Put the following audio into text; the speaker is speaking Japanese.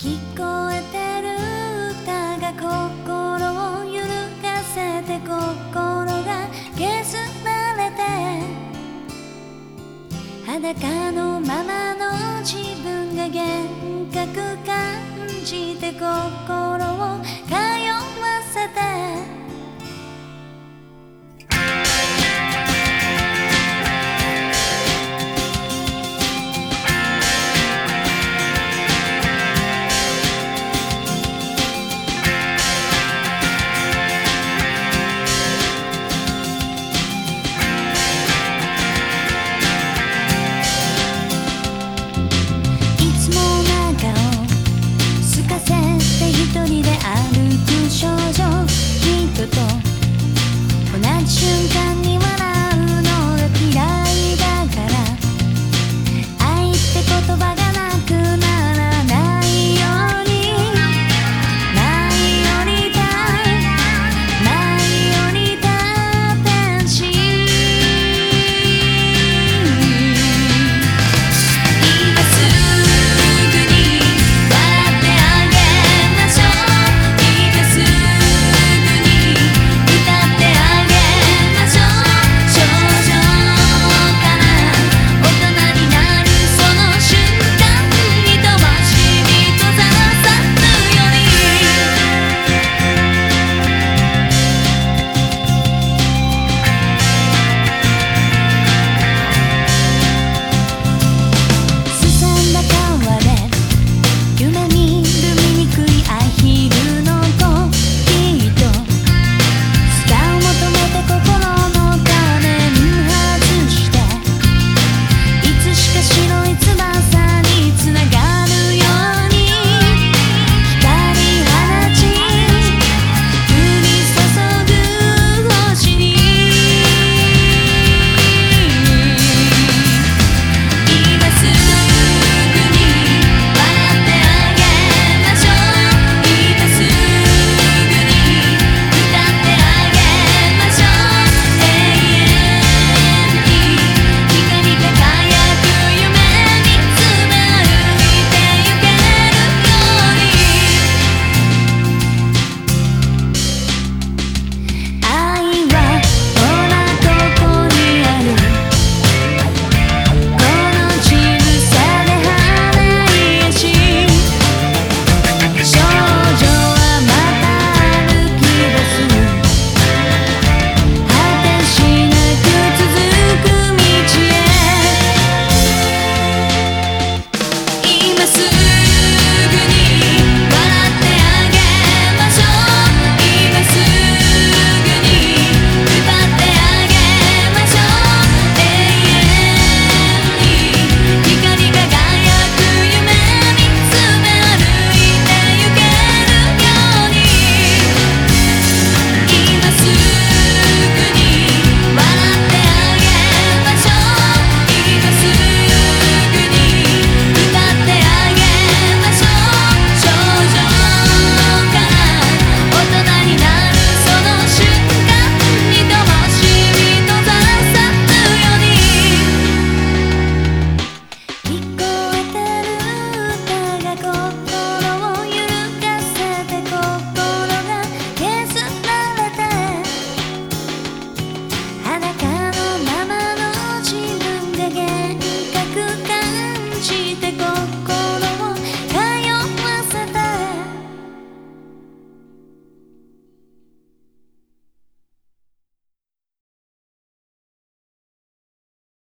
聞こえてる歌が心を揺るがせて心が削られて。裸のままの自分が幻覚感じて心を通わせて。人だ